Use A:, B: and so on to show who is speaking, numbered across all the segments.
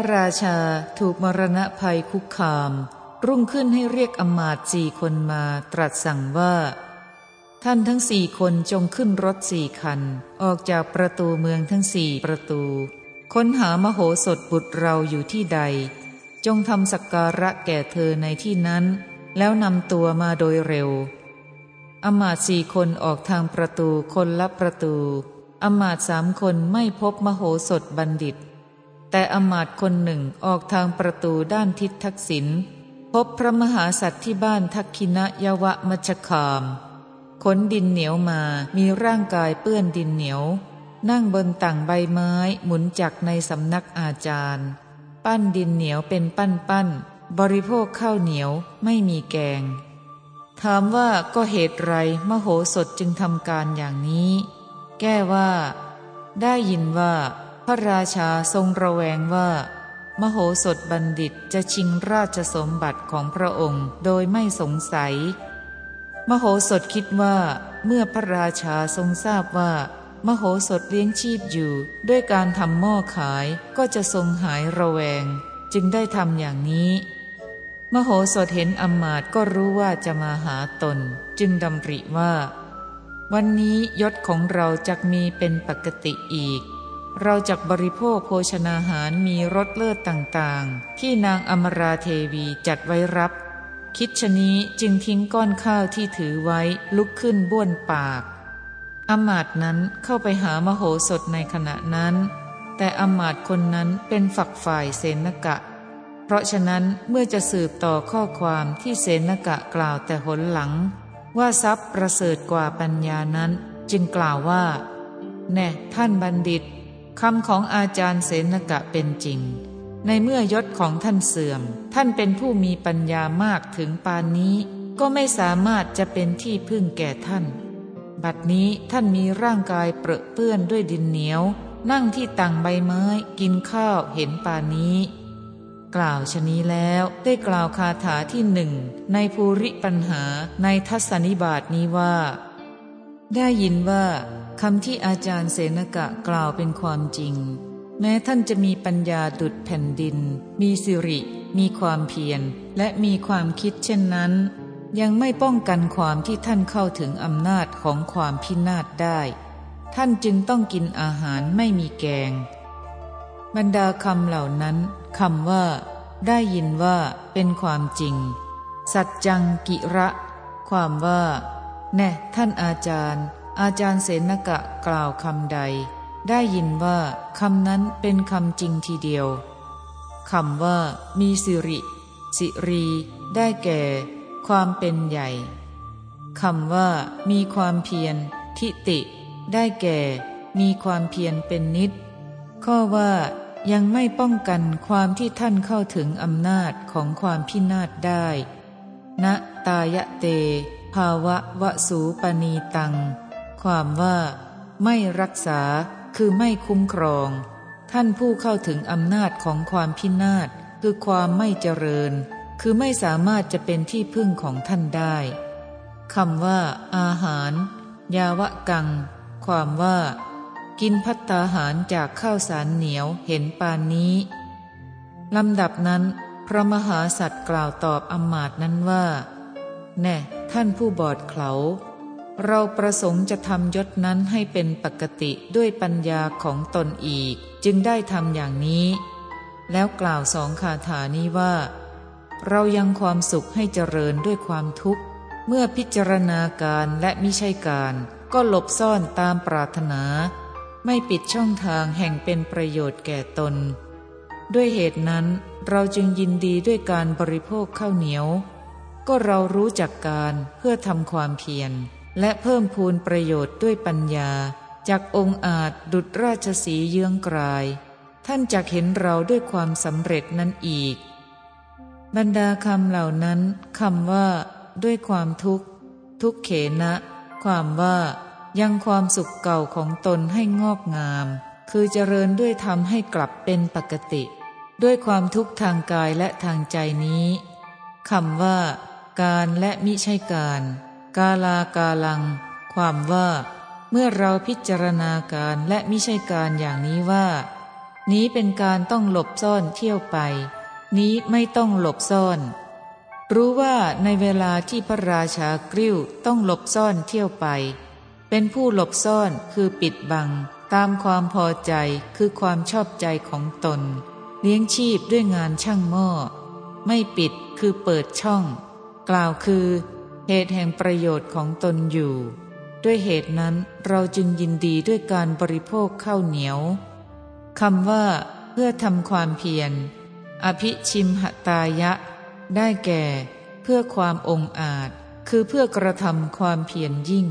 A: พระราชาถูกมรณะภัยคุกคาม รุ่งขึ้นให้เรียกอมาตสี่คนมาตรัสสั่งว่า ท่านทั้งสี่คนจงขึ้นรถสี่คัน ออกจากประตูเมืองทั้งสี่ประตู ค้นหามโหสถบุตรเราอยู่ที่ใด จงทำสักการะแก่เธอในที่นั้น แล้วนำตัวมาโดยเร็ว อมาตสี่คนออกทางประตูคนละประตูอมาตสามคนไม่พบมโหสถบัณฑิต แต่อมาตคนหนึ่งออกทางประตูด้านทิศทักษิณพบพระมหาสัตว์ที่บ้านทักคินะยวะมชคาม ขนดินเหนียวมามีร่างกายเปื้อนดินเหนียว นั่งบนต่างใบไม้หมุนจักในสำนักอาจารย์ ปั้นดินเหนียวเป็นปั้นปั้นบริโภคข้าวเหนียวไม่มีแกง ถามว่าก็เหตุไรมโหสถจึงทำการอย่างนี้ แก้ว่า ได้ยินว่า ระราชาทรงระแวงว่า มโหสถบัณฑิตจะชิงราชสมบัติของพระองค์โดยไม่สงสัย มโหสถคิดว่า เมื่อพระราชาทรงทราบว่า มโหสถเลี้ยงชีพอยู่ ด้วยการทำหม้อขายก็จะทรงหายระแวง จึงได้ทำอย่างนี้ มโหสถเห็นอมาตก็รู้ว่าจะมาหาตน จึงดำริว่า วันนี้ยศของเราจะมีเป็นปกติอีก เราจักบริโภคโภชนาหารมีรสเลิศต่างๆ ที่นางอมราเทวีจัดไว้รับ คิดชนี้จึงทิ้งก้อนข้าวที่ถือไว้ลุกขึ้นบ้วนปาก อมาตนั้นเข้าไปหามโหสถในขณะนั้น แต่อมาตคนนั้นเป็นฝักฝ่ายเสนกะ เพราะฉะนั้นเมื่อจะสืบต่อข้อความที่เสนกะกล่าวแต่หนหลัง ว่าทรัพย์ประเสริฐกว่าปัญญานั้น จึงกล่าวว่า แน่ท่านบัณฑิต คำของอาจารย์เสนกะเป็นจริง ในเมื่อยศของท่านเสื่อม ท่านเป็นผู้มีปัญญามากถึงปานนี้ ก็ไม่สามารถจะเป็นที่พึ่งแก่ท่าน บัดนี้ท่านมีร่างกายเปรอะเปื้อนด้วยดินเหนียว นั่งที่ต่างใบไม้กินข้าวเห็นปานนี้ กล่าวชนี้แล้วได้กล่าวคาถาที่หนึ่งในภูริปัญหาในทัศนิบาตนี้ว่า ได้ยินว่า คำที่อาจารย์เสนกะกล่าวเป็นความจริง แม้ท่านจะมีปัญญาดุดแผ่นดิน มีสิริ มีความเพียร และมีความคิดเช่นนั้น ยังไม่ป้องกันความที่ท่านเข้าถึงอำนาจของความพินาศได้ ท่านจึงต้องกินอาหารไม่มีแกง บรรดาคำเหล่านั้นคำว่า ได้ยินว่าเป็นความจริง สัจจังกิระ ความว่า แน่ท่านอาจารย์ อาจารย์เสนกะกล่าวคำใด ได้ยินว่าคำนั้นเป็นคำจริงทีเดียวคำว่า มีสิริ สิรี ได้แก่ ความเป็นใหญ่คำว่า มีความเพียร ทิติ ได้แก่ มีความเพียรเป็นนิด ข้อว่ายังไม่ป้องกันความที่ท่านเข้าถึงอำนาจของความพินาศได้ ณ ตายะเต ภาวะวสูปณีตัง ความว่า ไม่รักษาคือไม่คุ้มครอง ท่านผู้เข้าถึงอำนาจของความพินาศคือความไม่เจริญ คือไม่สามารถจะเป็นที่พึ่งของท่านได้คำว่า อาหาร ยาวะกัง ความว่า กินพัตตาหารจากข้าวสารเหนียวเห็นปานนี้ลำดับนั้น พระมหาสัตว์กล่าวตอบอมาตนั้นว่า แน่ ท่านผู้บอดเขา เราประสงค์จะทำยศนั้นให้เป็นปกติด้วยปัญญาของตนอีก จึงได้ทำอย่างนี้ แล้วกล่าวสองคาถานี้ว่า เรายังความสุขให้เจริญด้วยความทุกข์ เมื่อพิจารณาการและมิใช่การ ก็หลบซ่อนตามปรารถนา ไม่ปิดช่องทางแห่งเป็นประโยชน์แก่ตน ด้วยเหตุนั้นเราจึงยินดีด้วยการบริโภคข้าวเหนียว ก็เรารู้จักการเพื่อทำความเพียร และเพิ่มพูนประโยชน์ด้วยปัญญาจากองค์อาจดุจราชสีเยื้องกลาย ท่านจะเห็นเราด้วยความสำเร็จนั้นอีก บรรดาคำเหล่านั้นคำว่า ด้วยความทุกข์ ทุกเขนะ ความว่า ยังความสุขเก่าของตนให้งอกงาม คือเจริญด้วยธรรมให้กลับเป็นปกติ ด้วยความทุกข์ทางกายและทางใจนี้คำว่า การและมิใช่การ กาลากาลัง ความว่า เมื่อเราพิจารณาการและมิใช่การอย่างนี้ว่า นี้เป็นการต้องหลบซ่อนเที่ยวไป นี้ไม่ต้องหลบซ่อน รู้ว่าในเวลาที่พระราชากริ้วต้องหลบซ่อนเที่ยวไป เป็นผู้หลบซ่อนคือปิดบัง ตามความพอใจคือความชอบใจของตน เลี้ยงชีพด้วยงานช่างหม้อ ไม่ปิดคือเปิดช่อง กล่าวคือ เหตุแห่งประโยชน์ของตนอยู่ ด้วยเหตุนั้นเราจึงยินดีด้วยการบริโภคข้าวเหนียวคำว่า เพื่อทำความเพียร อภิชิมหตายะ ได้แก่ เพื่อความองอาจ คือเพื่อกระทำความเพียรยิ่ง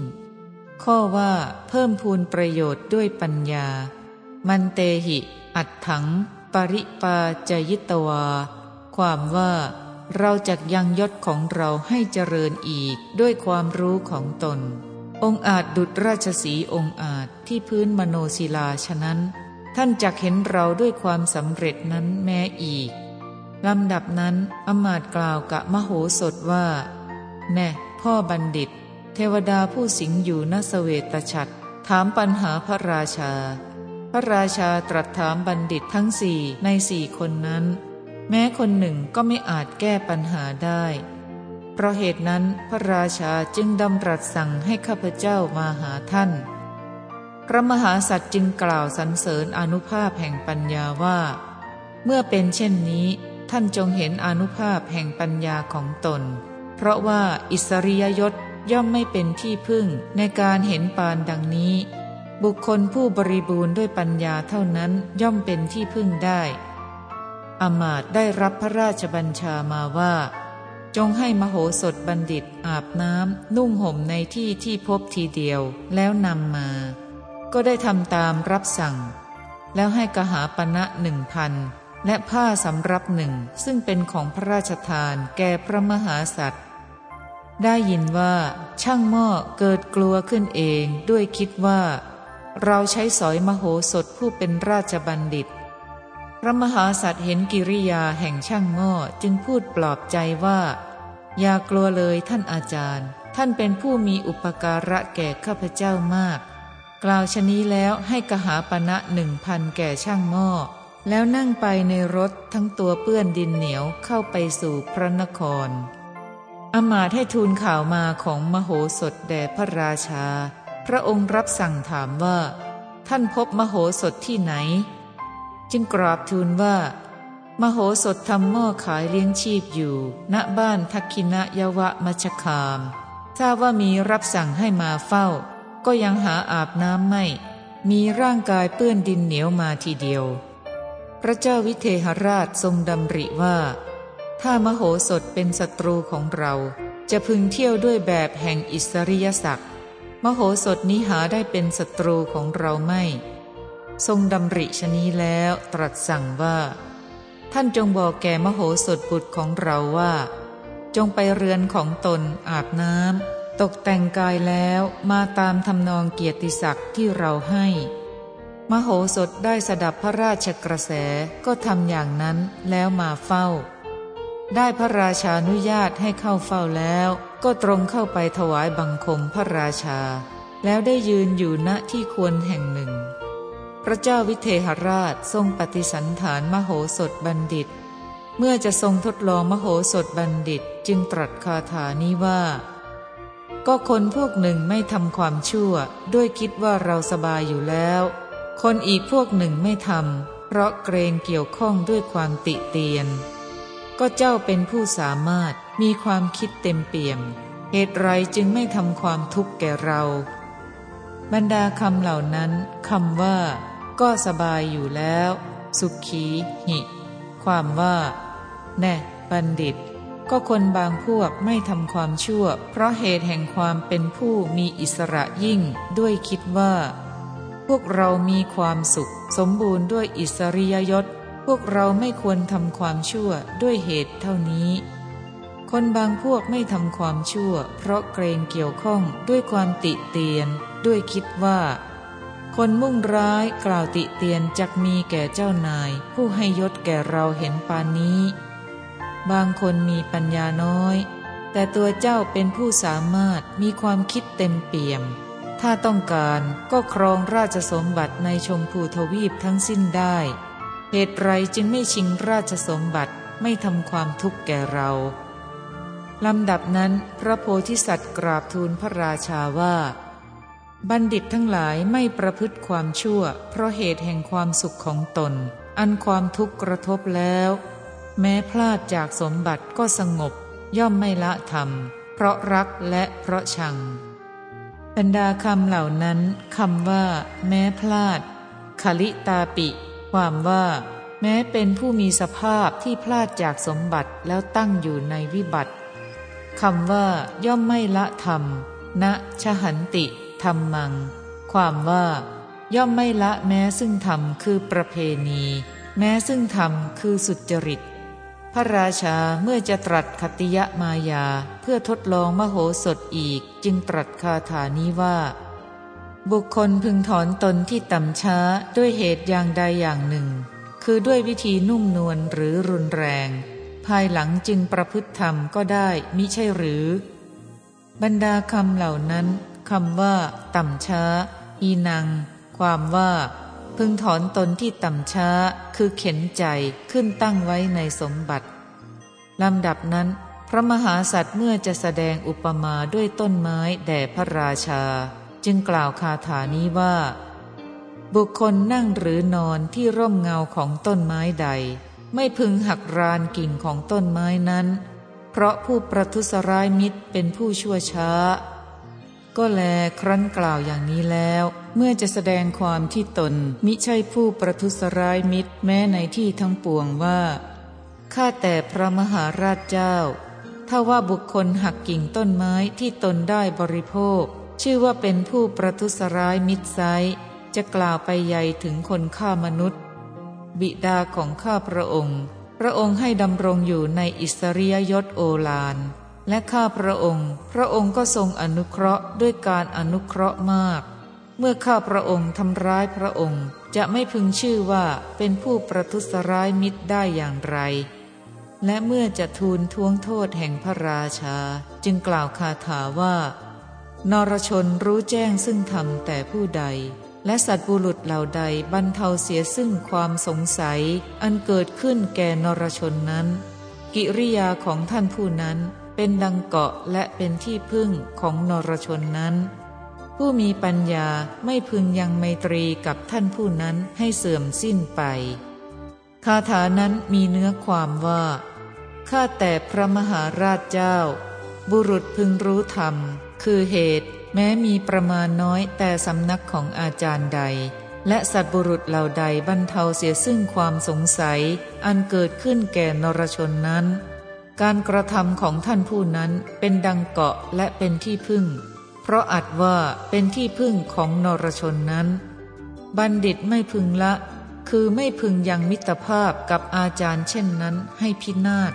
A: ข้อว่า เพิ่มพูนประโยชน์ด้วยปัญญา มันเตหิ อัดถัง ปริปาจยิตวา ความว่า เราจะยังยศของเราให้เจริญอีกด้วยความรู้ของตน องอาจดุจราชสีองอาจที่พื้นมโนศิลาฉะนั้น ท่านจักเห็นเราด้วยความสำเร็จนั้นแม้อีกลำดับนั้นอมาตกล่าวกับมโหสถว่า แน่ พ่อบัณฑิต เทวดาผู้สิงอยู่นสเวตฉัตรถามปัญหาพระราชา พระราชาตรัสถามบัณฑิตทั้งสี่ในสี่คนนั้น แม้คนหนึ่งก็ไม่อาจแก้ปัญหาได้ เพราะเหตุนั้นพระราชาจึงดำรัสสั่งให้ข้าพเจ้ามาหาท่าน พระมหาสัตว์จึงกล่าวสรรเสริญอนุภาพแห่งปัญญาว่า เมื่อเป็นเช่นนี้ท่านจงเห็นอนุภาพแห่งปัญญาของตน เพราะว่าอิสริยยศย่อมไม่เป็นที่พึ่งในการเห็นปานดังนี้ บุคคลผู้บริบูรณ์ด้วยปัญญาเท่านั้นย่อมเป็นที่พึ่งได้ อมาตได้รับพระราชบัญชามาว่า จงให้มโหสถบัณฑิตอาบน้ำนุ่งห่มในที่ที่พบทีเดียวแล้วนำมา ก็ได้ทำตามรับสั่ง แล้วให้กหาปณะหนึ่งพันและผ้าสำรับหนึ่งซึ่งเป็นของพระราชทานแก่พระมหาสัตว์ได้ยินว่าช่างหม้อเกิดกลัวขึ้นเองด้วยคิดว่า เราใช้สอยมโหสถผู้เป็นราชบัณฑิต พระมหาสัตว์เห็นกิริยาแห่งช่างหม้อจึงพูดปลอบใจว่า อย่ากลัวเลยท่านอาจารย์ ท่านเป็นผู้มีอุปการะแก่ข้าพเจ้ามาก กล่าวชนี้แล้วให้กหาปณะหนึ่งพันแก่ช่างหม้อแล้วนั่งไปในรถทั้งตัวเปื้อนดินเหนียวเข้าไปสู่พระนคร อมาตให้ทูลข่าวมาของมโหสถแด่พระราชา พระองค์รับสั่งถามว่า ท่านพบมโหสถที่ไหน จึงกราบทูลว่า มโหสถทำหม้อขายเลี้ยงชีพอยู่ ณบ้านทักคินะยวะมชคามทราบว่ามีรับสั่งให้มาเฝ้า ก็ยังหาอาบน้ำไม่ มีร่างกายเปื้อนดินเหนียวมาทีเดียว พระเจ้าวิเทหราชทรงดำริว่า ถ้ามโหสถเป็นศัตรูของเรา จะพึงเที่ยวด้วยแบบแห่งอิสริยศักดิ์มโหสถนี้หาได้เป็นศัตรูของเราไม่ ทรงดำริชนี้แล้วตรัสสั่งว่า ท่านจงบอกแก่มโหสถบุตรของเราว่า จงไปเรือนของตนอาบน้ำตกแต่งกายแล้วมาตามทำนองเกียรติศักดิ์ที่เราให้ มโหสถได้สดับพระราชกระแสก็ทำอย่างนั้นแล้วมาเฝ้า ได้พระราชานุญาตให้เข้าเฝ้าแล้วก็ตรงเข้าไปถวายบังคมพระราชา แล้วได้ยืนอยู่ณที่ควรแห่งหนึ่ง พระเจ้าวิเทหราชทรงปฏิสันฐานมโหสถบัณฑิต เมื่อจะทรงทดลองมโหสถบัณฑิตจึงตรัสคาถานี้ว่า ก็คนพวกหนึ่งไม่ทำความชั่ว ด้วยคิดว่าเราสบายอยู่แล้ว คนอีกพวกหนึ่งไม่ทำเพราะเกรงเกี่ยวข้องด้วยความติเตียน ก็เจ้าเป็นผู้สามารถมีความคิดเต็มเปี่ยม เหตุไรจึงไม่ทำความทุกข์แก่เรา บรรดาคำเหล่านั้นคำว่า ก็สบายอยู่แล้ว สุขีหิ ความว่า แน่บัณฑิต ก็คนบางพวกไม่ทำความชั่ว เพราะเหตุแห่งความเป็นผู้มีอิสระยิ่งด้วยคิดว่า พวกเรามีความสุข สมบูรณ์ด้วยอิสริยยศ พวกเราไม่ควรทำความชั่วด้วยเหตุเท่านี้คนบางพวกไม่ทำความชั่ว เพราะเกรงเกี่ยวข้องด้วยความติเตียน ด้วยคิดว่า คนมุ่งร้ายกล่าวติเตียนจักมีแก่เจ้านาย ผู้ให้ยศแก่เราเห็นปานนี้ บางคนมีปัญญาน้อย แต่ตัวเจ้าเป็นผู้สามารถมีความคิดเต็มเปี่ยม ถ้าต้องการก็ครองราชสมบัติในชมพูทวีปทั้งสิ้นได้ เหตุไรจึงไม่ชิงราชสมบัติไม่ทำความทุกข์แก่เราลำดับนั้นพระโพธิสัตว์กราบทูลพระราชาว่า บัณฑิตทั้งหลายไม่ประพฤติความชั่ว เพราะเหตุแห่งความสุขของตน อันความทุกข์กระทบแล้ว แม้พลาดจากสมบัติก็สงบ ย่อมไม่ละธรรม เพราะรักและเพราะชัง บรรดาคำเหล่านั้นคำว่า แม้พลาดคลิตาปิ ความว่า แม้เป็นผู้มีสภาพที่พลาดจากสมบัติแล้วตั้งอยู่ในวิบัติคำว่า ย่อมไม่ละธรรมณชหันติ ธรรมัง ความว่า ย่อมไม่ละแม้ซึ่งธรรมคือประเพณี แม้ซึ่งธรรมคือสุจริต พระราชาเมื่อจะตรัสคติยมายาเพื่อทดลองมโหสถอีกจึงตรัสคาถานี้ว่า บุคคลพึงถอนตนที่ต่ำช้าด้วยเหตุอย่างใดอย่างหนึ่ง คือด้วยวิธีนุ่มนวลหรือรุนแรง ภายหลังจึงประพฤติธรรมก็ได้มิใช่หรือ บรรดาคำเหล่านั้น คำว่า ต่ำช้า อีนัง ความว่า พึงถอนตนที่ต่ำช้า คือเข็นใจขึ้นตั้งไว้ในสมบัติลำดับนั้น พระมหาสัตว์เมื่อจะแสดงอุปมาด้วยต้นไม้แด่พระราชา จึงกล่าวคาถานี้ว่า บุคคลนั่งหรือนอนที่ร่มเงาของต้นไม้ใด ไม่พึงหักรานกิ่งของต้นไม้นั้น เพราะผู้ประทุษร้ายมิตรเป็นผู้ชั่วช้า ก็แลครั้นกล่าวอย่างนี้แล้ว เมื่อจะแสดงความที่ตน มิใช่ผู้ประทุษร้ายมิตรแม้ในที่ทั้งปวงว่าข้าแต่พระมหาราชเจ้า ถ้าว่าบุคคลหักกิ่งต้นไม้ที่ตนได้บริโภค ชื่อว่าเป็นผู้ประทุษร้ายมิตรไซจะกล่าวไปใหญ่ถึงคนฆ่ามนุษย์ บิดาของข้าพระองค์ พระองค์ให้ดำรงอยู่ในอิสริยยศโอลาน และข้าพระองค์ พระองค์ก็ทรงอนุเคราะห์ด้วยการอนุเคราะห์มาก เมื่อข้าพระองค์ทำร้ายพระองค์ จะไม่พึงชื่อว่าเป็นผู้ประทุษร้ายมิตรได้อย่างไร และเมื่อจะทูลท้วงโทษแห่งพระราชา จึงกล่าวคาถาว่า นรชนรู้แจ้งซึ่งธรรมแต่ผู้ใด และสัตว์บุรุษเหล่าใดบรรเทาเสียซึ่งความสงสัย อันเกิดขึ้นแก่นรชนนั้น กิริยาของท่านผู้นั้น เป็นดังเกาะและเป็นที่พึ่งของนรชนนั้น ผู้มีปัญญาไม่พึงยังไมตรีกับท่านผู้นั้นให้เสื่อมสิ้นไป คาถานั้นมีเนื้อความว่า ข้าแต่พระมหาราชเจ้า บุรุษพึงรู้ธรรม คือเหตุแม้มีประมาณน้อยแต่สำนักของอาจารย์ใด และสัตบุรุษเหล่าใดบรรเทาเสียซึ่งความสงสัย อันเกิดขึ้นแก่นรชนนั้น การกระทำของท่านผู้นั้นเป็นดังเกาะและเป็นที่พึ่ง เพราะอัดว่าเป็นที่พึ่งของนรชนนั้น บัณฑิตไม่พึงละ คือไม่พึงยังมิตรภาพกับอาจารย์เช่นนั้นให้พินาศ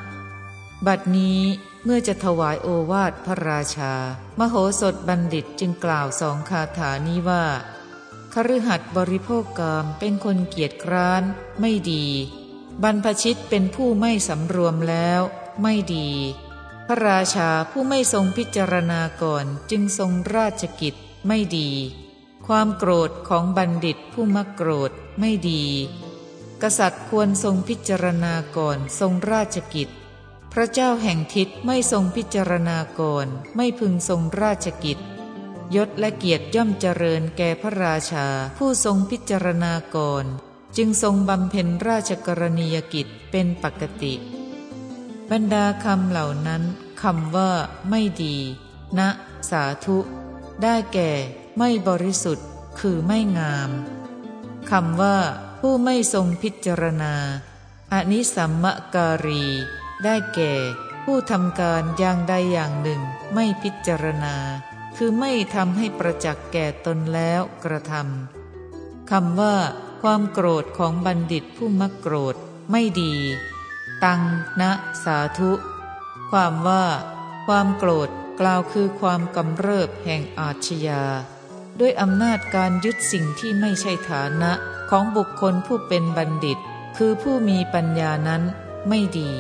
A: บัดนี้เมื่อจะถวายโอวาทพระราชา มโหสถบัณฑิตจึงกล่าวสองคาถานี้ว่าคฤหัสบริโภคกรรมเป็นคนเกียจคร้าน ไม่ดี บรรพชิตเป็นผู้ไม่สำรวมแล้ว ไม่ดี พระราชาผู้ไม่ทรงพิจารณาก่อนจึงทรงราชกิจไม่ดี ความโกรธของบัณฑิตผู้มักโกรธไม่ดี กษัตริย์ควรทรงพิจารณาก่อนทรงราชกิจ พระเจ้าแห่งทิศไม่ทรงพิจารณาก่อนไม่พึงทรงราชกิจยศและเกียรติย่อมเจริญแก่พระราชาผู้ทรงพิจารณาก่อน จึงทรงบำเพ็ญราชกรณียกิจเป็นปกติ บรรดาคำเหล่านั้นคำว่าไม่ดีณนะ สาธุ ได้แก่ ไม่บริสุทธิ์ คือไม่งามคำว่า ผู้ไม่ทรงพิจารณาอนิสัมมการี ได้แก่ ผู้ทำการอย่างใดอย่างหนึ่ง ไม่พิจารณา คือไม่ทำให้ประจักษ์แก่ตนแล้วกระทำคำว่า ความโกรธของบัณฑิตผู้มักโกรธไม่ดี ตังนะสาธุ ความว่า ความโกรธกล่าวคือความกำเริบแห่งอาชญา ด้วยอำนาจการยึดสิ่งที่ไม่ใช่ฐานะของบุคคลผู้เป็นบัณฑิต คือผู้มีปัญญานั้นไม่ดี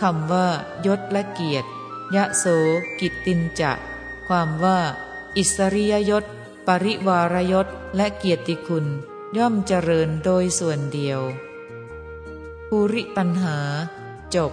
A: คำว่ายศและเกียรติ ยะโสกิตตินจะ ความว่า อิสริยยศ ปริวารยศ และเกียรติคุณ ย่อมเจริญโดยส่วนเดียว ภูริปัญหา จบ